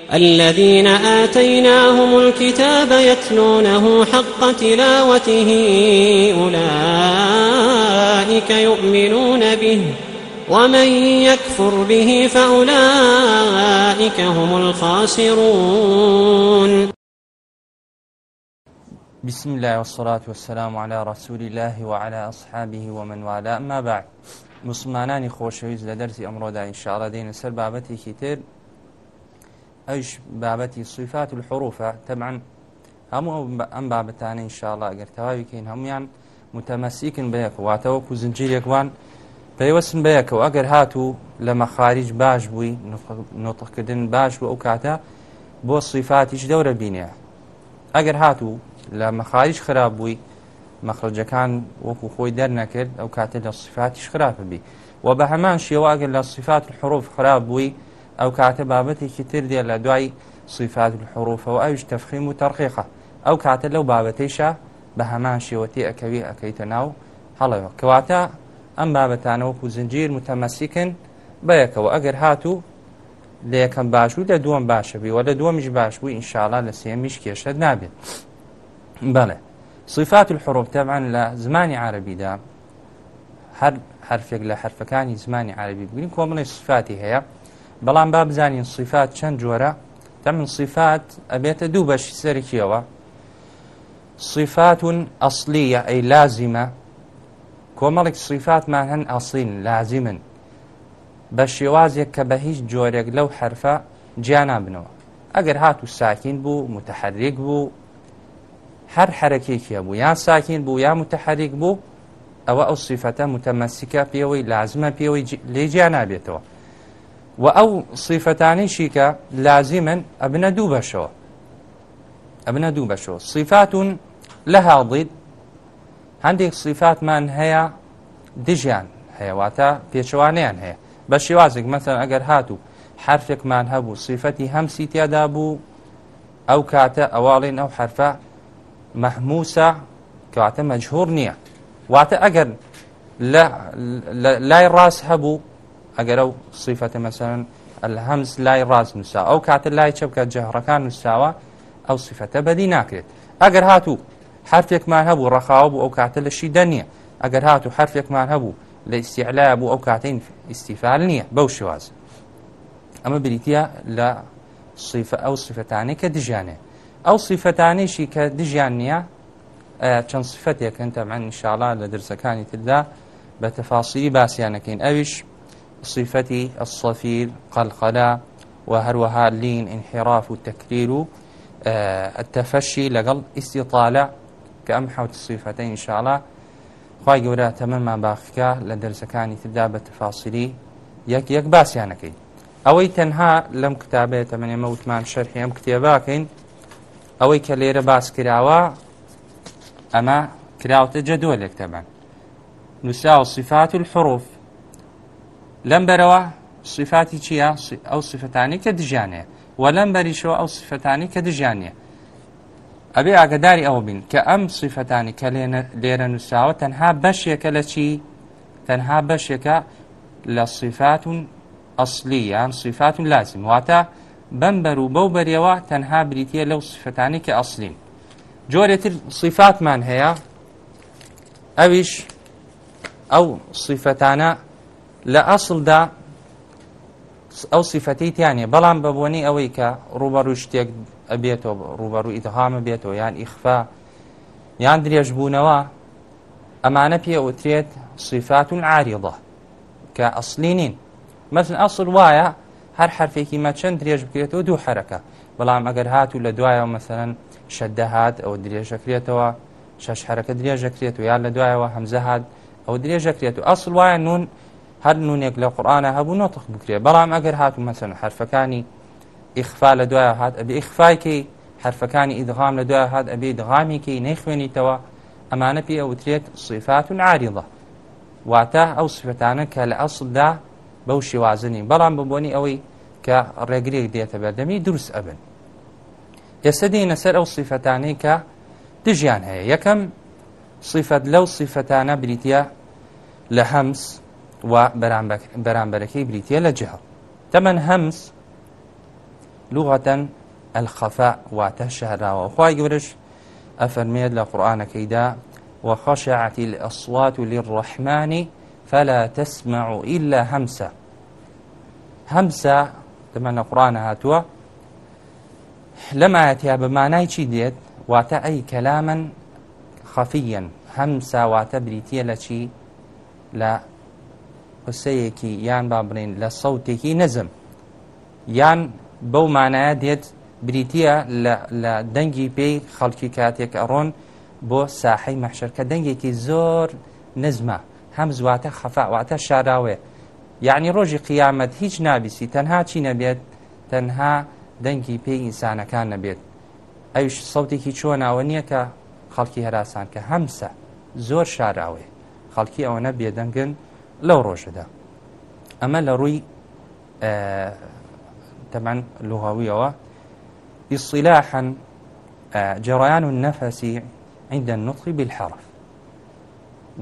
الذين آتيناهم الكتاب يتلونه حق تلاوته أولئك يؤمنون به ومن يكفر به فأولئك هم الخاسرون بسم الله والصلاة والسلام على رسول الله وعلى أصحابه ومن والاه ما بعد مسلمانانی خۆشەویست لە دەرسی ئەمڕۆدا ئینشاءڵە دێنە سەر بابەتێکی تر ئەوش بابەتی سویفات و حروفە تەمان هەموو ئەم بابەتانە ئینشاءڵا ئەگەر تەواویکەین هەمویان متەمەسیکن بەیەکواتەوە و زنجیرێکوان پێیوەسن بەیەکەوە ئەگەر هاتوو لە مەخارج باش بووی نوتقکردن باش و ئەو کاتە بۆ سویفاتیش دەورە بینێ ئەگەر هاتوو لە مەخارج خراپ بووی مەخرجەکان وەکو خۆی دەرنەکرد ئەو کاتە لە سوفاتیش خراپە بی و بە هەمان شێواگەر لە سوفات حروف خراپ بووی ئەو کاتە بابەتێکی تر دێ لە دوای سیفات حروفەوە ئەوش تەفخیم و تەرقیقە ئەو کاتە لەو بابەتیشە بە هەمان شێوەتی ئەکەوی ئەەکەیتە ناو هەڵەوە کەواتە ئەم بابەتانەوەکو زنجیر متەمەسیکن بەیەکەوە ئەگەر هاتوو لە یەکەم باش و لە دووەم باشە بیوە لە دووەمیش باش بوو ئینشاالله لە سێمیش کێشت نابێت بەڵێ صفات الحروب تەبان لە زمانی عربیدا هەر حرفێک لە حرفەکانی زمانی عربی بگرین کۆمەڵی صفاتی هەیە بەڵام با بزانین سیفات چەند جۆرە تە من سیفات ئەبێتە دوو بەشی سەرکیەوە سیفات ئەسلیە ئەی لازیمە کۆمەڵێک سیفاتمان هەن ئەسین لازیمن بە شێوازێک کە بە هیچ جۆرێک لەو حرفە گیانابنەوە ئەگەر هات و ساکین بوو متحرک بوو هەر حرەکێکیە بوو یان ساکین بوو یا متحرک بوو ئەوە ئەو سیفەتە متەمەسیکە پێوەی لازمە پێوەی لێ گیانابێتەوە و ئەو صیفەتانیشی کە لازیمن ئەبنە دوو بەشەوە ئەبنە دوو بەشەوە صیفاتون لە هاڵید هەندێک صیفاتمان هەیە دژیان هەیەواتە پێچوانیان هەیە بە شێوازێک مەسەر ئەگەر هاتوو حرفێکمان هەبوو صیفەتی هەمسی تێدا بوو ئەو کاتە ئەواڵین ئەو حرفە مەحموسە کەواتە مەجهور نییە واتە ئەگەر لای ڕاست هەبوو ئەگەر ئەو سیفەتە مەسەرن هەمز لای ڕاز نووسا ئەو کاتە لای چەبکە جەهڕەکان نووساوە ئەو سیفەتە بەدی ناکرێت ئەگەر هاتوو حرفێکمان هەبوو ڕەخاو بوو ئەو کاتە لە شیدە نییە ئەگەر هاتوو حرفێکمان هەبوو لە ئیسیعلای بوو ئەو کاتەین ئیسیفال نییە بەو شێواز ئەمە بریتە لە سیفە ئەو سیفەتانی کە دژیانێ ئەو سیفەتانیشی کە دژیان نییە چەند سفەتێکن تەمان انشاءڵا لە درسەکانی تردا بە تەفاسی باسییانەکەین ئەویش صفەتی ئەسەفیر قەلقەلا و هەروەها لین انحراف و تەکریر و تەفەشی لەگەڵ ئیسیطالە کە ئەم حوت صفەتە انشاءڵە خی گەورە تەمەمان باخکە لە دەرسەکانی تردا بە تفاسیری یەک یەک باسییانەکەی ئەوەی تەنها لەم کتابێت تەمەێمە وتمان شەرحی ئەم کتێباکەین ئەوەی کە لێرە باس کراوە ئەمە کراوتە جەدووە لێک تەبەن نووسا و صفات الحروف لەم بەرەوە سیفاتی چیە ئەو سفتانی کە دژیانێ و لەم بەریشەوە ئەو سفتانی کە دژیانە ئەبێ ئاگداری ئەوە بین کە ئەم سیفەتانی کە لێرە نووساوە تەنها بەشێکە لە چی تەنها بەشێکە لە سیفاتون ئەسلی یان سیفاتون لازم واتە بەم بەر و بەو بەریەوە تەنها بریتە لەو سفتانی کە ئەسلین جۆرێتتر سیفاتمان هەیە ئەویش ئەو سیفەتانە لە ئەسڵدا ئەو سیفەتی تیانێ بەڵام بەبوونی ئەوەی کە ڕوبەڕوو شتێک ئەبێتەوە ڕوبەڕوو ئیتهامە بێتەوە یان ئیخفا یان درێژبوونەوە ئەمانە پێوترێت سیفاتون عاریڵە کە ئەسلی نین مەسن ئەسڵ وایە هەر حرفێکی مەچەند درێژ بکرێتەوە دوو حرەکە بەڵام ئەگەر هاتو لە دوایەوە مەسەرەن شەدەهات ئەو درێژەکرێتەوە شەش حرەکە درێژەکرێت و یان لە دوایەوە هەمزەهات ئەو درێژەکرێت و ئەسڵ وایە نون هەر نونێک لە قورآانە هەبوو نۆتخ بکرێ بەڵام ئەگەر هاتو مەسن حرفەکانی ئیخفا لە دوایە هات ئەبێ ئیخفاکەی حرفەکانی ئیدغام لە دوایە هات ئەبێ دغامێکی نەیخوێنیتەوە ئەمانە پێ ئەوترێت سیفات و عریڵە واتە ئەو سفتانە کە لە ئەسڵدا بەو شێوازنی بەڵام ببوونی ئەوەی کە ڕێگرێک دێتە بەردەمی دروست ئەبن ئێستا دینە سەر ئەو سیفەتانەی کە دژیان هەیە یەکەم سیفەت لەو سیفەتانە بریتە لە هەمس و بەرامبەرەکەی بریتە لە جهە تەمەەن هەمس لوغەتەن ئەلخەفە واتە شەهراوە خی گەورش ئەفەرمێت لە قورآانەکەیدا وخشعت الأصوات للرحمن فلا تسمع إلا همسة همسة تمنى قرآن هاتوا لما يتيا بمعنى چي ديت واتا أي كلاما خفيا همسة واتا بريتيا لشي لا قسەیەکی یان با بڵین لە سەوتێکی نەزم یان بەو مانایە دێت بریتە لە دەنگی پێی خەڵکی کاتێک ئەڕۆن بۆ ساحەی مەحشەرکە دەنگێکی زۆر نزمە هەم زواتە خەفاواتە شاراوێ یعنی ڕۆژی قیامەت هیچ نابیسی تەنها چی نەبێت تەنها دەنگی پێی ئینسانەکان نەبێت ئەوش سەوتێکی چۆناوە نییە کە خەڵکی هەراسان کە هەمسە زۆر شاراوێ خەڵکی ئەوەنە بێدەنگن لەو ڕۆژدا ئەمە لە ڕووی تەمان لغاویەوە ئیسیلاحەن جڕیان و نەفەسی عیندە نوتقی بالحرف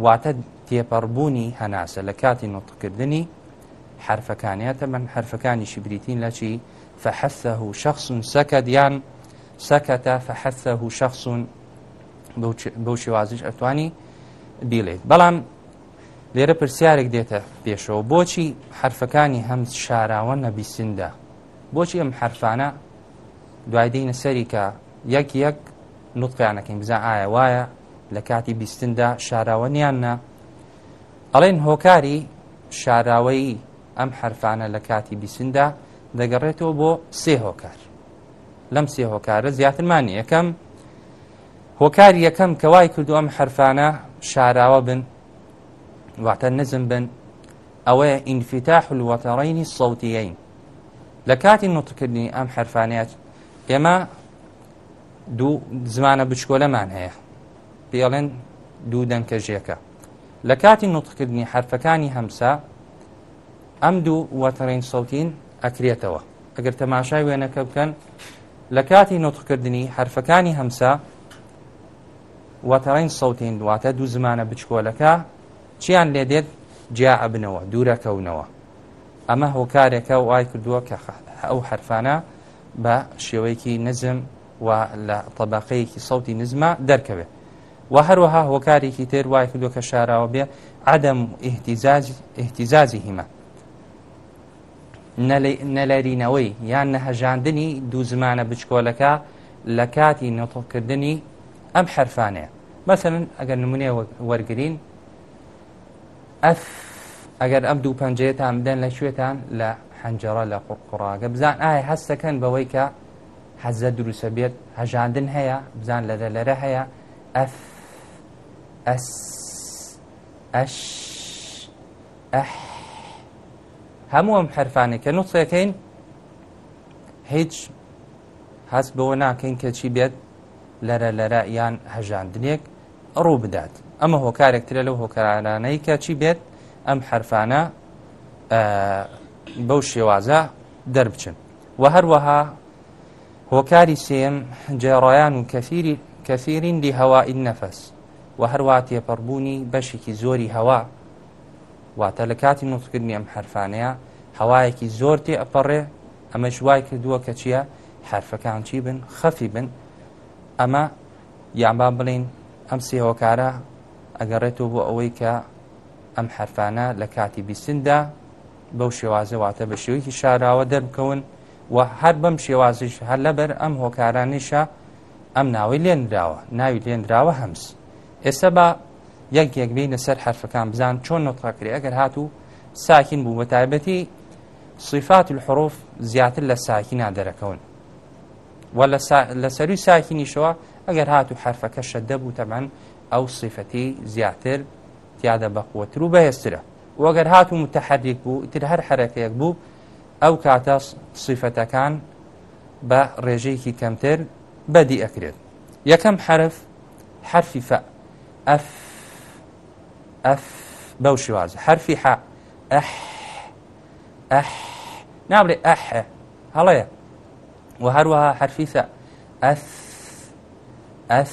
واتە تێپەڕبوونی هەناسە لە کاتی نوتقکردنی حرفەکانیاتە من حرفەکانی شبریتین لە چی فەحەسە و شخص سەکە دیان سەکەتە فەحەسە و شخص بەو شێوازیش ئەتوانی بیڵێت بەڵام لێرە پرسیارێک دێتە پێشەوە بۆچی حرفەکانی هەم شاراوە نەبیسندا بۆچی ئەم حرفانە دوایدەینە سەری کە یەک یەک نوتقیانەکەین بزان ئایا وایە لە کاتی بیستندا شاراوە نیاننا ئەڵێن هۆکاری شاراوەی ئەم حرفانە لە کاتی بیسندا دەگەڕێتەوە بۆ سێ هۆکار لەم سێ هۆکارە زیاترمانی یەکەم هۆکاری یەکەم کەوای کردو ئەم حرفانە شاراوە بن واتە نزم بن ئەوەیە ئینفیتاح الوەتەڕینی سەوتیین لە کاتی نوتکردنی ئەم حرفانیت ئێمە دوو زمانە بچکۆلەمان هەیە پێڵێن دوو دەنکەژیەکە لە کاتی نوتکردنی حرفەکانی هەمسا ئەم دوو وەتەڕین سەوتین ئەکرێتەوە ئەگەر تەماشای وێنەکە بکەن لە کاتی نوتکردنی حرفەکانی هەمسا وەتەڕین سەوتین دواتە دوو زمانە بچکۆلەکە چیان لێ دێت جیاعبنەوە دوورەکەونەوە ئەمە هۆکارێکە وای کردووە کە ئەو حرفانە بە شێوەیەکی نزم و لە طبقەیەکی سەوتی نزمە دەرکەوێت و هەروەها هۆکارێکی تر وای کردو کە شاراوە بێ عدەم احتیزازی هیمە نەلەرینەوەی یان نەهەژاندنی دوو زمانە بچکۆلەکە لە کاتی نەتۆکردنی ئەم حرفانەیە مثلن ئەگەر نمونێ وەرگین ئەف ئەگەر ئەم دوو پەنجەیەتان بدەن لە شوێتان لە حەنجەرە لە قوڕقڕاگە بزان ئایا هەستەکەن بەوەی کە حەزە دروسە بێت هەژاندن هەیە بزان لەدە لەرە هەیە ئەف ئەس ئەش ئەح هەموو ئەم حرفانێککە نوچەکەین هیچ هەست بەوە ناکەین کە چی بێت لەرە لەرە یان هەژاندنێک ڕوو بدات. ئەمە هۆکارێکترە لەو هۆکارانەی کە چی بێت ئەم حرفانە بەو شێوازە دەربچن و هەروەها هۆکاری سێم جێڕایان و کەفیری کەفیرین دی هەوای نەفەس و هەروە تێپەڕبوونی بەشێکی زۆری هەوا واتە لە کاتی نوتکردنی ئەم حرفانەیە هەوایەکی زۆر تێ ئەپەڕێ ئەمە شوای کردووە کە چییە حرفەکان چی بن خەفی بن ئەمە یانبا بڵین ئەم سێهۆکارە ئەگەڕێتەوە بۆ ئەوەی کە ئەم حرفانە لە کاتی بیستندا بەو شێوازەواتە بە شێوەیەکی شاراوە دەربکەون و هەر بەم شێوازیش هەر لەبەر ئەم هۆکارانیشە ئەم ناوی لێنراوە ناوی لێنراوە هەمس ئێستا بە یەک یەکبینە سەر حرفەکان بزان چۆن نۆتڕکری ئەگەر هاتوو ساکین بوو بە تایبەتی صفات الحروف زیاتر لە ساکینا دەرەکەون و لە سەروی ساکینیشەوە ئەگەر هاتوو حرفەکە شەدە بوو تەمان ئەو سیفەتی زیاتر تیادە بەقوتر و بەهێسترە وەگەر هات و متتحەدیک بوو تر هەر حرەکەیەک بوو ئەو کاتە سیفەتەکان بە ڕێژەیەکی کەمتر بەدی ئەکرێت یەکەم حرف حرفی ف ئەف ئەف بەو شوازە حرفی ح ئەح ئەح نابڵێ ئەح هەڵەیە و هەروەها حرفی ث ئەث ئەث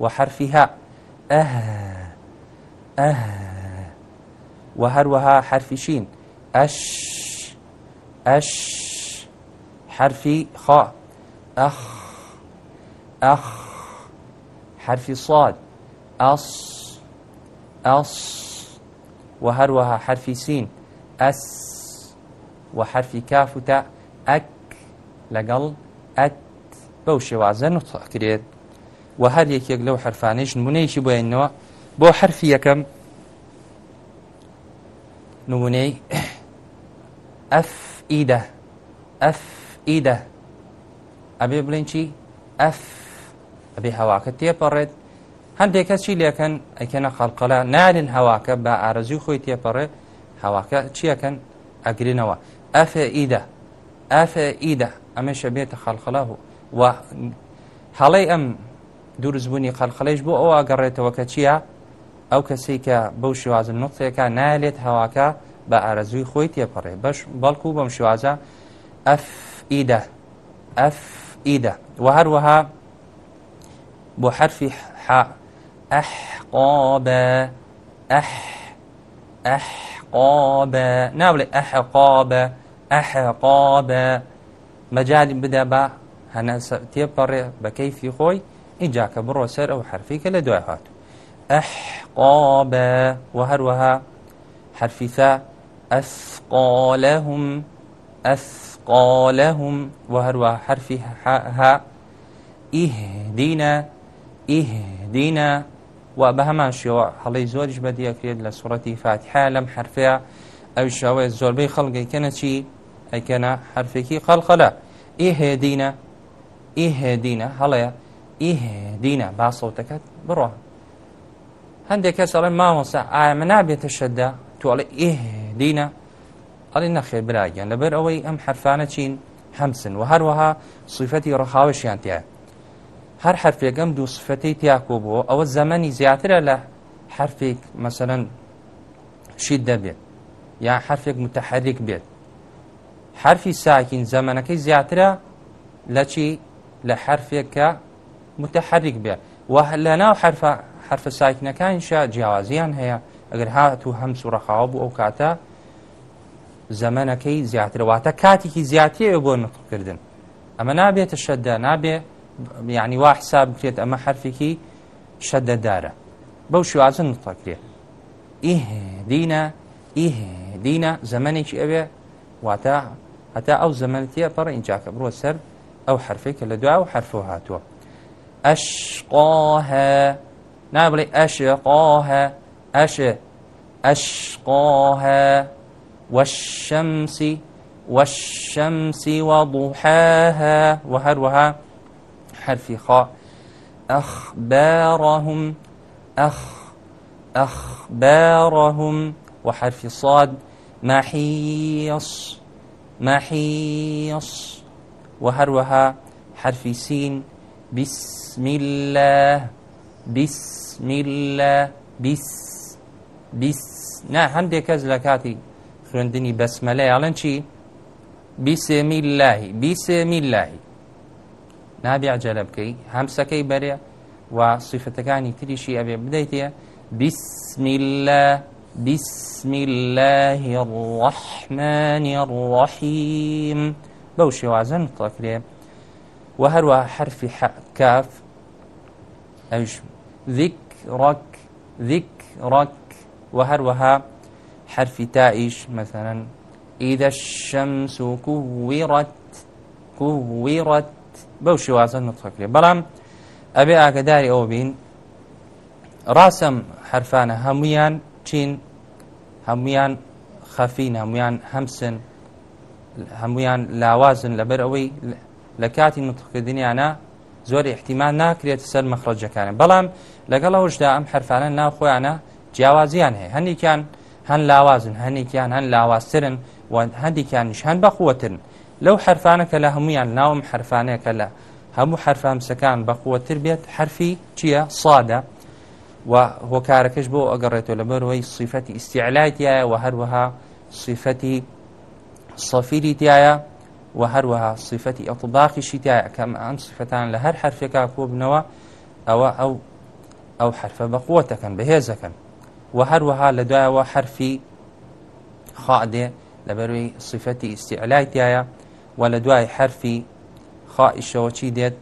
وحرفها أه أه وهروها حرف شين أش أش حرف خاء أخ أخ حرف صاد أص أص وهروها حرف سين أس وحرف كاف تاء أك لقل أت بەو شێوازە نوتەکرێت و هەر یەکێک لەو حرفانەیش نمونەیەکی بینەوە بۆ حرفی یەکەم نمونەی ئەف ئیدە ئەف ئیدە ئەبێ بڵین چی ئەف ئەبێ هەواکە تێپەڕێت هەندێک کەس چی لەکەن ئەکەنە خەڵقەلا نارن هەواکە بە ئارەزی خۆی تێپەڕێ هەواکە چیەکەن ئەگرینەوە ئەف ئیدە ئەف ئیدە ئەمەشە بێتە خەڵخەلا و هەڵی ئەم دوورزبوونی قەلخەلەش بۆ ئەوە گەڕێتەوە کە چییە ئەو کەسی کە بەو شێوازن نوقسێکە نالێت هەواکە بە ئارەزوی خۆی تێپەڕێ بەش بەڵکو بەم شێوازە ئەف ئیدە ئەف ئیدە و هەروەها بۆ حرفی ح ئەحقابە ئەح ئەحقابە ناوڵێ ئەحقابە ئەحقابە مەجای بدە بە هەنە تێپەڕێ بە کەیفی خۆی ئیجاکە بڕۆ سەر ئەو حرفی کە لە دوای هات ئەحقاب و هەروەها حرفیسا ئەسقالەهم ئەسقالەهم و هەروە حرفی ها ئیهدینە ئیهدینە و بە هەمان شێوە هەڵی زۆریش بەدیەکرێت لە سوڕەتی فاتحا لەم حرفەیە ئەو شاوێ زۆربەی خەڵگەیکەنە چی ئەیکەنە حرفێکی خەڵخەلە ئیهێدینە ئیهێدینە هەڵەیە ئیهێ دینە با سەوتەکەت بڕۆ هەندێک کەس ئەڵێ مامۆسا ئایا من نابێتە شەددا توڵێ ئیهێ دینە ئەڵێ نەخێر براگەن لەبەر ئەوەی ئەم حرفانە چین هەمسن و هەروەها سوفەتی ڕەخاوشیان تایە هەر حرفێکم دوو سفەتی تیاکۆ بووە ئەوە زەمەنی زیاترە لە حرفێک مەسەرەن شید دەبێت یا حرفێک متحرک بێت حرفی ساکین زەمەنەکەی زیاترە لە چی لە حرفێک کە متحرک بێ و لە ناو حرفە ساکنەکانیشە جیاوازیان هەیە ئەگەر هات و هەم سوڕەخاوە بوو ئەو کاتە زەمەنەکەی زیاترەواتە کاتێکی زیاتیە بۆ نقکردن ئەمە نابێتە شەددا نابێ یعنی وا حساب بکرێت ئەمە حرفێکی شەدەدارە بەو شوازن نقەکرێت ئیه دینە ئیه دینە زەمەێکی ئەوێ واتە هەتا ئەو زەمەنتیە پەڕ ئینجاکە بڕۆ سەر ئەو حرفێکە لە دوای و حرفۆ هاتووە أشقاها نابلي أشقاها أش أشقاها والشمس والشمس وضحاها وهروها حرف خاء أخبارهم أخ أخبارهم وحرف صاد محيص محيص وهروها حرف سين بسم الله بسم الله بس بس نا هەندێک کەس لە کاتی خوێندنی بەسمەلە یاڵەن چی بیسێمی اللهی بیسێمی اللهی نابی عجلە بکەی هەمسەکەی بەرێ و سیفتەکانی تریشی ئەبێ بدەیتە بسم الله بسم الله الرحمن الرحیم بەو شێوازە متڵەکرێ و هەروە حرفی کاف ئەوش ذیک ڕک ذیک ڕک و هەروەها حرفی تائیش مثلا ئیدە شەمس و کوویڕەت کوویڕەت بەو شێوازە نوتفەکرێ بەڵام ئەبێ ئاگداری ئەوە بین ڕاستەم حرفانە هەمویان چین هەمویان خەفین هەمویان هەمسن هەمویان لاوازن لەبەر ئەوەی لە کاتی نوتخکردنیانە زۆر احتیمان ناکرێت سەر مەخرەجەکانە بەڵام لەگەڵ ئەوشدا ئەم حرفانە ناوخۆیانە جیاوازیان هەیە هەندێکیان هەن لاوازن هەندێکیان هەن لاوازترن و هەندێکیانش هەن بەخوەتن لەو حرفانە کە لە هەمویان ناوم حرفانەیە کە لە هەموو حرفامسەکان بەخوەتر بێت حرفی چییە سادە و هۆکارەکەش بۆ ئەگەڕێتەوە لە بەرەوەی صیفەتی ئیسیعلایتیایە و هەروەها صیفەتی سەفیری تایە و هەروەها صفەتی ئەطباقی شیتایە کەم ئەم صفتان لە هەر حرفێکا کۆ بنەوە ئەوە ئەو ئەو حرفە بە قوتەکەن بەهێزەکەن و هەروەها لە دوایەوە حرفی خادێ لە بەروی صفەتی ئیسیعلایتیایە و لە دوای حرفی خائشەوە چی دێت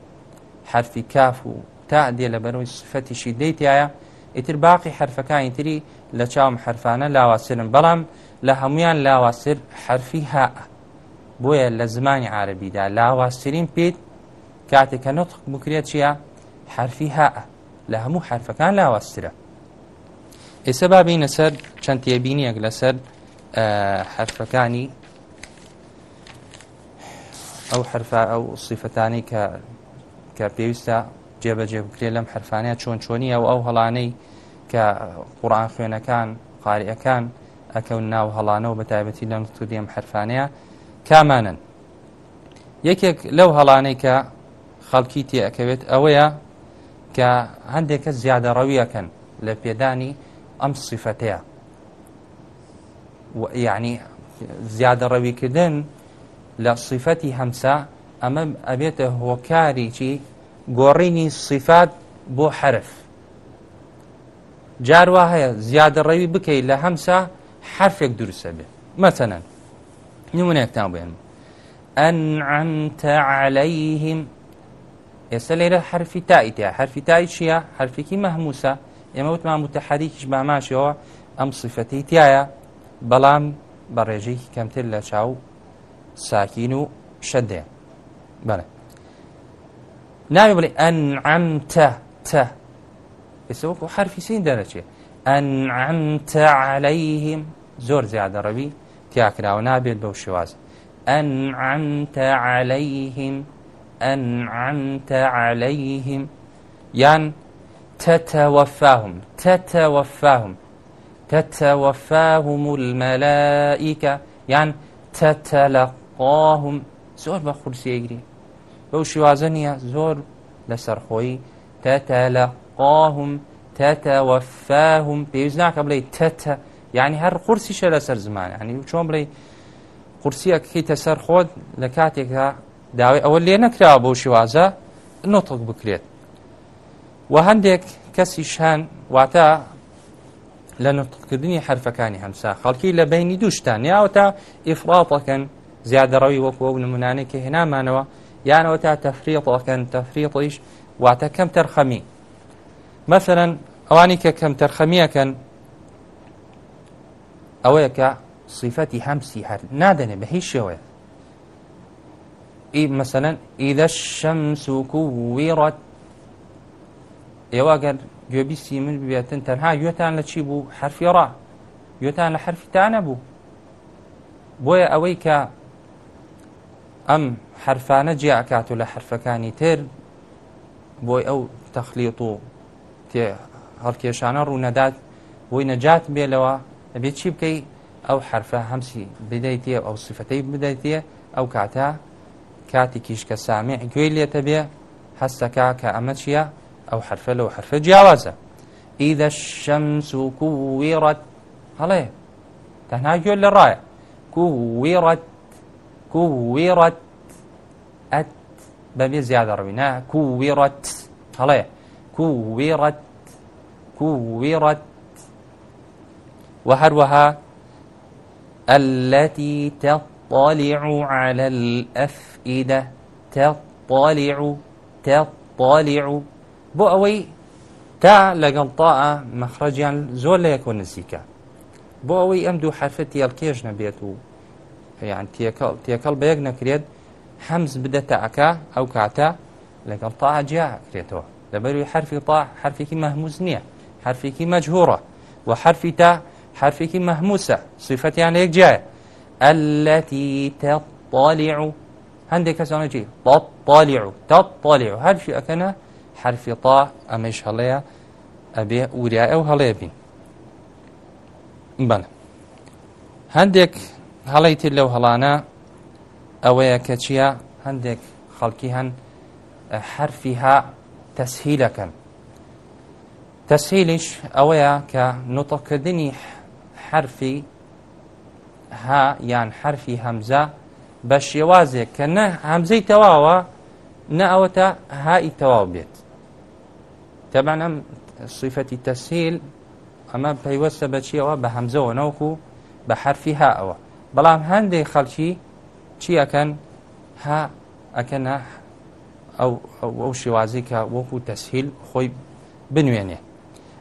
حرفی کاف و تا دێ لە بەروی صفەتیشی دەیتیایە ئیتر باقی حرفەکانی تری لە چاوم حرفانە لاواسرن بەڵام لە هەمویان لاواسر حرفی هاە بۆیە لە زمانی عربیدا لاوااسترین پێیت کاتێک کە نوتق بکرێت چیە حرفی هاء لە هەموو حرفەکان لاوااسترە ئێستا بابینە سەر چەند تێبینیەک لەسەر حرفەکانی ئەو حرفا ئەو سیفەتانی کە کە پێویستە جێبەجێ بکرێت لەم حرفانە چۆن چۆنی ئەو ئەو هەڵانەی کە قڕان خوێنەکان قاریەکان ئەکەون ناو هەڵانە و بەتایبەتی لە نوتودیم حرفانەیە کامانن یەکێک لەو هەڵانەی کە خەڵکی تێەکەوێت ئەوەیە کە هەندێک کە زیادە ڕەویەکەن لە پێدانی ئەم سیفەتەیە یعنی زیادە ڕەویکردن لە سیفەتی هەمسا ئەمە ئەبێتە هۆکارێکی گۆڕینی سیفات بۆ حرف جاروا هەیە زیادە ڕەوی بکەیت لە هەمسا حرفێک دروستە بێ مەتەنەن نمونەیەکتان بێن ئەنعەمتە عەلەیهم ئێستا لێرە حرفی تایتیا حرفی تای چییە حرفێکی مەهموسە ئێمە وتمان متەحریکیش باماشەوە ئەم سفەتی تایە بەڵام بە ڕێژەیەکی کەمتر لە چاو ساکین و شەدێ بەڵێ ناوی بڵێ ئەنعەمتە تە ئێستا وەکو حرفی سین دەرەچێ ئەنعەمتە عەلەیهم زۆر زیادە ڕەوی تیاکراوە نابێت بەو شێواز أنعمت عليهم أنعمت عليهم يان تتوفاهم تتوفاهم تتوفاهم الملائكة يان تتلقاهم زور بخرسي يجري بو شوازنيا زور لسرخوي تتلقاهم تتوفاهم بيوزناك بلي تتوفاهم یعنی هەر قورسی شە لەسەر زمان ینی چۆن بڵێ قورسیەکەیتە سەر خۆت لە کاتێکدا داوای ئەوە لێ نەکراوە بۆ شێوازە نۆتڵک بکرێت و هەندێک کەسی شان واتە لە نوتکردنی حرفەکانی هەمسا خەڵکی لە بینی دووشتان یاوە تا ئیفڵاتەکەن زیادەڕەوی وەکو ئەو نمونانێکی هێنامانەوە یانەوە تا تەفریقڵەکەن تەفریقیش واتە کەم تەرخەمی مەسەرەن ئەوانی کە کەم تەرخەمیەکەن ئەوەیە کە صیفەتی هەمسی هەر نادەنێ بە هیچ شێوەیە ئی مەسەەن ئیدە شەم سوکو ویڕات ئێوەگەر گوێبیسی من ببێتن تەنها گوێتان لە چی بوو حرفیڕا گوێتان لە حرفتانە بوو بۆیە ئەوەی کە ئەم حرفانە جیاکات و لە حرفەکانی تر بۆی ئەو تەخلیط و تێ هەڵکێشانە ڕوونەدات بۆی نەجات بێلەوە ئەبێت چی بکەیت ئەو حرفە هەمسی بدەیتە ئەو سفتەی بدەیتە ئەو کاتە کاتی کیشکە سامی گوێی لێتە بێ هەستەکە کە ئەمە چییە ئەو حرفە لەو حرفە جیاوازە ئیدە شەمس و کوویڕەت هەڵێ تەنها گوێ لە ڕایە کوویڕەت کوویڕەت ئەت بەبێ زیادە ڕوینە کوویڕەت هەڵێ کوویڕەت کوویڕەت و هەروەها التي تطلع على الأفئدة تطلع تطلع بۆ ئەوەی تا لەگەڵ تا مەخرەجیان زۆر لە یەکۆ نزیکە بۆ ئەوەی ئەم دوو حرفە تێڵکێش نەبێت و یان تێکەڵ بەیەک نەکرێت حەمز بدەتە ئەکا ئەو کاتە لەگەڵ تا جیاکرێتەوە لەبەروی حرفی تا حرفێکی مەهموز نییە حرفێکی مەجهورە و حرفی تا حرفێکی مەحموسە سیفەتیان لەیەک جایە ئەلەتی تەپڵی و هەندێک کەسانەجی بەپڵی و تەپڵی و هەرشی ئەەکەنە حرفی تا ئەمەش هەڵەیە ئەبێ وریایە و هەڵەیە بین بەە هەندێک هەڵی تر لەو هەڵانە ئەوەیە کە چییە هەندێک خەڵکی هەن حرفی ها تەسهیلەکەن تەسهیلیش ئەوەیە کە نوتەکردنی حرفی ها یان حرفی هەمزە بە شێوازێک کە نە هەمزەی تەواوە نە ئەوە تا هایی تەواو بێت تەبان ئەم سیفەتی تەسهیل ئەمە پەیوەستە بەچیەوە بە هەمزەوە نەوکو بە حرفی ها ئەوە بەڵام هەندێک خەڵکی چیەکەن ها ئەکەنە ئەو شێوازی کە وەکو تەسهیل خۆی بنوێنێ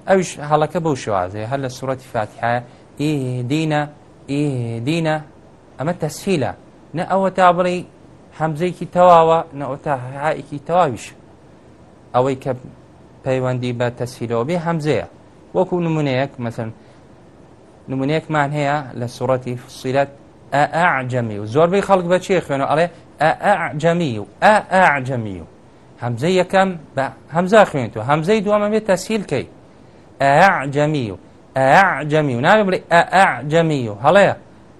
ئەوش هەڵەکە بەو شێوازێ هەر لە سوەتی فاتحایە ئیدینە ئیدینە ئەمە تەسفیلە نە ئەوە تا بڵی هەمزەیەکی تەواوە نەوە تا هەائیکی تەواویش ئەوەی کە پەیوەندی بە تەسفیلەوە بێ هەمزەیە وەکو نمونەیەک مەسن نمونەیەکمان هەیە لە سوڕەتی فسیلەت ئەعجەمی و زۆربەی خەڵک بە چێ خوێنەوە ئەڵێ ئەعجەمی و ئەعجەمی و هەمزەی یەکەم بە هەمزا خوێنیت و هەمزەی دووەمە بێت تەسیلکەی ئەعجەمی و ئەعجەمی و ناوێ بڵێ ئەعجەمی و هەڵەیە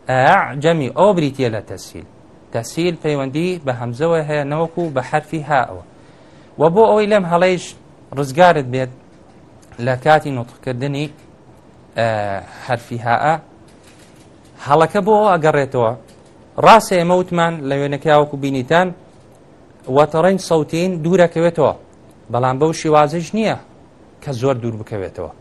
ئەعجەمی ئەو بریتە لە تەسیل تەسیل پەیوەندی بە هەمزەوە هەیە نەوەکو بە حرفی هاەوە و بۆ ئەوەی لەم هەڵەیش ڕزگارت بێت لە کاتی نوتقکردنی حرفی هاە هەڵەکە بۆ ئەگەڕێتەوە ڕاستە ئێمە وتمان لە وێنەکەیاوەکو بینیتان وەتەڕنج سەوتین دوورەکەوێتەوە بەڵام بەو شێوازش نییە کە زۆر دوور بکەوێتەوە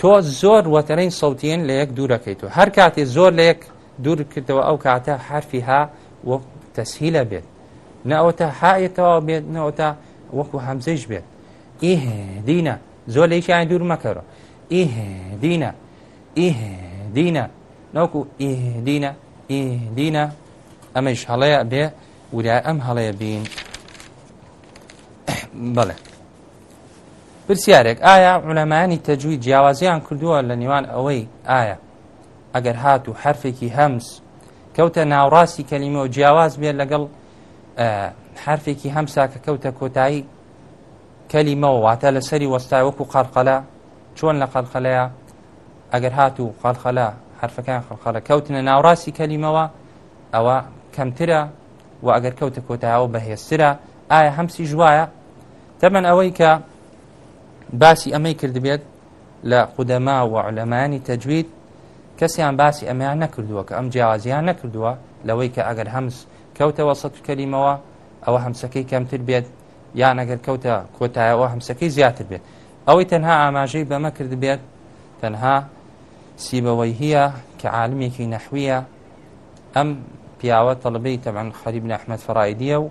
تۆ زۆر وەتەرەین سەوتین لە یەک دوورەکەیت و هەر کاتێ زۆر لە یەک دوور کردەوە ئەو کاتە حرفی ها وەک تەسهیلە بێت نەوەتە حایەتەوە بێت نەوەتە وەکو هەمزەش بێت ئیه دینە زۆر لە یشیان دوور مەکەڕە ئیه دینە ئیه دینە ناوکو ئیه دینە ئیه دینە ئەمەش هەڵەیە بێ ودا ئەم هەڵەیە بین بڵێ پرسیارێک ئایا عولەمانی تەجووی جیاوازیان کردووە لە نیوان ئەوەی ئایا ئەگەر هات و حرفێکی هەمس کەوتە ناوڕاستی کەلیمە و جیاواز بێت لەگەڵ حرفێکی هەمسا کە کەوتە کۆتایی کەلیمەوە واتە لەسەری وەستای وەکو قەرقەلا چۆن لە قەلخەلەیە ئەگەر هات و قەلخەلا حرفەکان خەڵخەلە کەوتنە ناوڕاستی کەلیمەوە ئەوە کەمترە و ئەگەر کەوتە کۆتایەوە بەهێسترە ئایا هەمسی ژوایە دەمەن ئەوەی کە باسی ئەمەی کردبێت لە قودەما و عولەمانی تەجوید کەسیان باسی ئەمیان نەکردووە کە ئەم جیازیان نەکردووە لەوەی کە ئەگەر هەمس کەوتەوە سە کەلیمەوە ئەوە هەمسەکەی کەمتر بێت یان ئەگەر کەوتە کۆتایەوە هەمسەکەی زیاتر بێت ئەوەی تەنها ئاماژەی بەمە کردبێت تەنها سیبەوەی هەیە کە عالمێکی نەحویە ئەم پیاوە تەڵبەی تەمان خەریب نەحمەد فڕایدیە و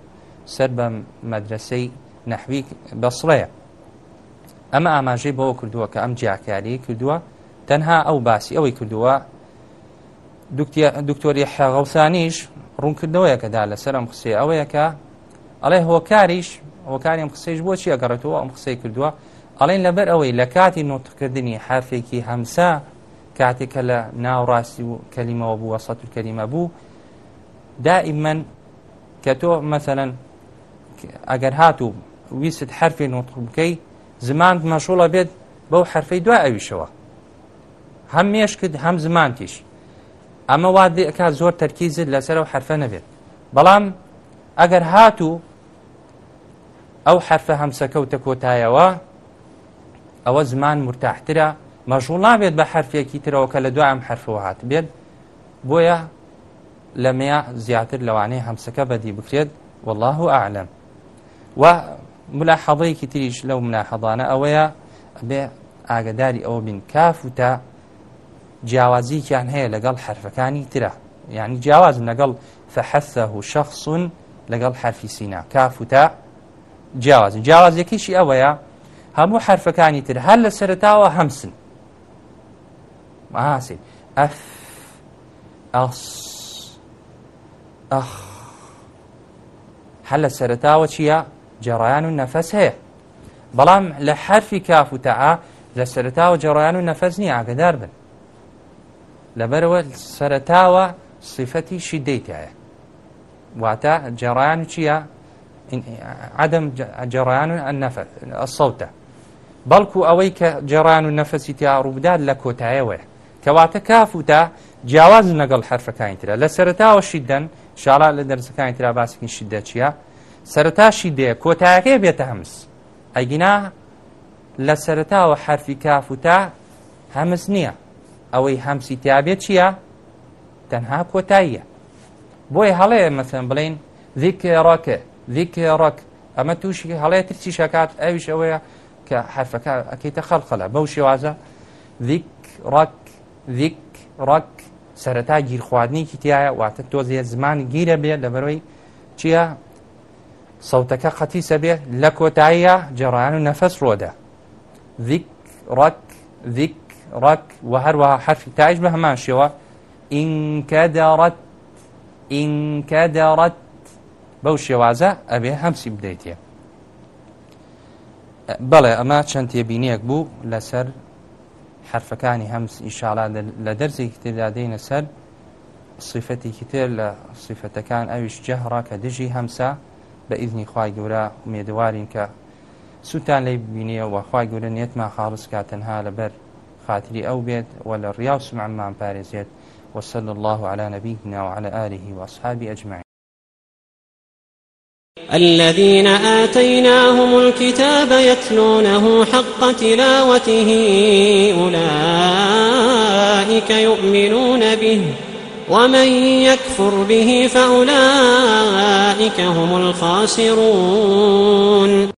سەر بە مەدرسەی نەحوی بەسڵەیە ئەمە ئاماژەی بەوە کردووە کە ئەم جیاکاری کردووە تەنها ئەو باسی ئەوەی کردووە دکتۆری حەغەوسانیش ڕوونکردنەوەیەکەدا لەسەر ئەم قسێ ئەوەیەکە ئەڵێ هۆکاریش هۆکاری ئەم قسەیش بۆچی ئەگەڕێتەوە ئەم قسەی کردووە ئەڵێن لەبەر ئەوەی لە کاتی نوتکردنی حرفێکی هەمسا کاتێککە لە ناوڕاستی و کەلیمەوە بوو وەسەت و کەلیمە بوو دائیمەن کە تۆ مەسەەن ئەگەر هات و ویست حرفی نوتخ بکەی زمانت مەشوڵە بێت بەو حرفەی دوای ئەویشەوە هەم مێشکرد هەم زمانتیش ئەمە وادی ئەک زۆر تەرکیزت لەسەر و حرفە نەبێت بەڵام ئەگەر هاتوو ئەو حرفە هەمسەکەوتە کۆتایەوە ئەوە زمان مرتاحترە مەژوڵ نابێت بە حرفێکی ترەوە کە لە دوام حرفەوە هات بێت بۆیە لەمەیە زیاتر لەوانەیە هەمسەکە بەدی بکرێت والله عالم و ملاحەڵەیەکی تریش لەو ملاحەڵانە ئەوەیە بێ ئاگداری ئەوە بین کاف و تا جیاوازیکیان هەیە لەگەڵ حرفەکانی ترە یعنی جیاواز لەگەڵ فەحەسە و شخصون لەگەڵ حرفی سینا کاف و تا جیاوازن جیاواز یەکیشی ئەوەیە هەموو حرفەکانی تر هەر لە سەرتاوە هەمسن ماسیل ئەف ئەس ئەخ هەر لە سەرتاوە چییە جێڕایان و نەفەس هەیە بەڵام لە حرفی کاف و تەعا لە سەرتاوە جێڕایان و نەفەزنی ئاگدار بن لەبەرەوە سەرتاوە سیفەتی شیدەیتایە واتە جێڕایان چییە عدەم جێڕایان و سەوتە بەڵکو ئەوەی کە جێڕان و نەفەسی تیا ڕووداد لە کۆتایەوەە کەواتە کاف و تا جیاواز لەگەڵ حرفەکانی ترە لە سەرتاوە شیدەن شاڵا لە دەرسەکانی ترا باسکن شیدە چیە سەرتاشی دێ کۆتایەکەی بێتە هەمس ئەگینا لە سەرتاوە حرفی کافوتا هەمز نییە ئەوەی هەمسی تیاابێت چییە؟ تەنها کۆتاییە بۆی هەڵەیە مەسم بڵین ذیکڕۆکە ذیکڕۆک ئەمە تووشی هەڵەیە ترچی شکات ئەویش ئەوەیە کە حرفەکە ئەکەیتە خەڵخەلە بەو شێوازە ذیکڕک ذیکڕک سەرەتا گیرخواردنیکی تایە واتە تۆزیە زمان گیرە بێت لەبەرەوەی چییە سەوتەکە خەتیسە بێ لە کۆتاییە جێڕیان و نەفەس ڕۆدا ڕک ذیک ڕک و هەروەها حرفی تایش بە هەمان شێوە ئینکە داڕەت ئینکە داڕەت بەو شێوازە ئەبێ هەمسی بدەیتە بەڵێ ئەمە چەند تێبینەک بوو لەسەر حرفەکانی هەمس ئیشاڵا لە دەرزێکی تردا دێنە سەر سیفەتێکی تر لە سیفەتەکان ئەویش جەهڕا کە دژی هەمسە بە ئیدنی خی گەورە مێدوارین کە سووتان لی ببینێ وەخوای گەورە نێتمان خاڵس کا تەنها لەبەر خاتری ئەو بێت و لە ڕیاو سمعمان پارێزێت وصلى الله على نبينا وعلى آله وأصحابه أجمعين الذين آتيناهم الكتاب يتلونه حق تلاوته أولئك يؤمنون به ومن يكفر به فأولئك هم الخاسرون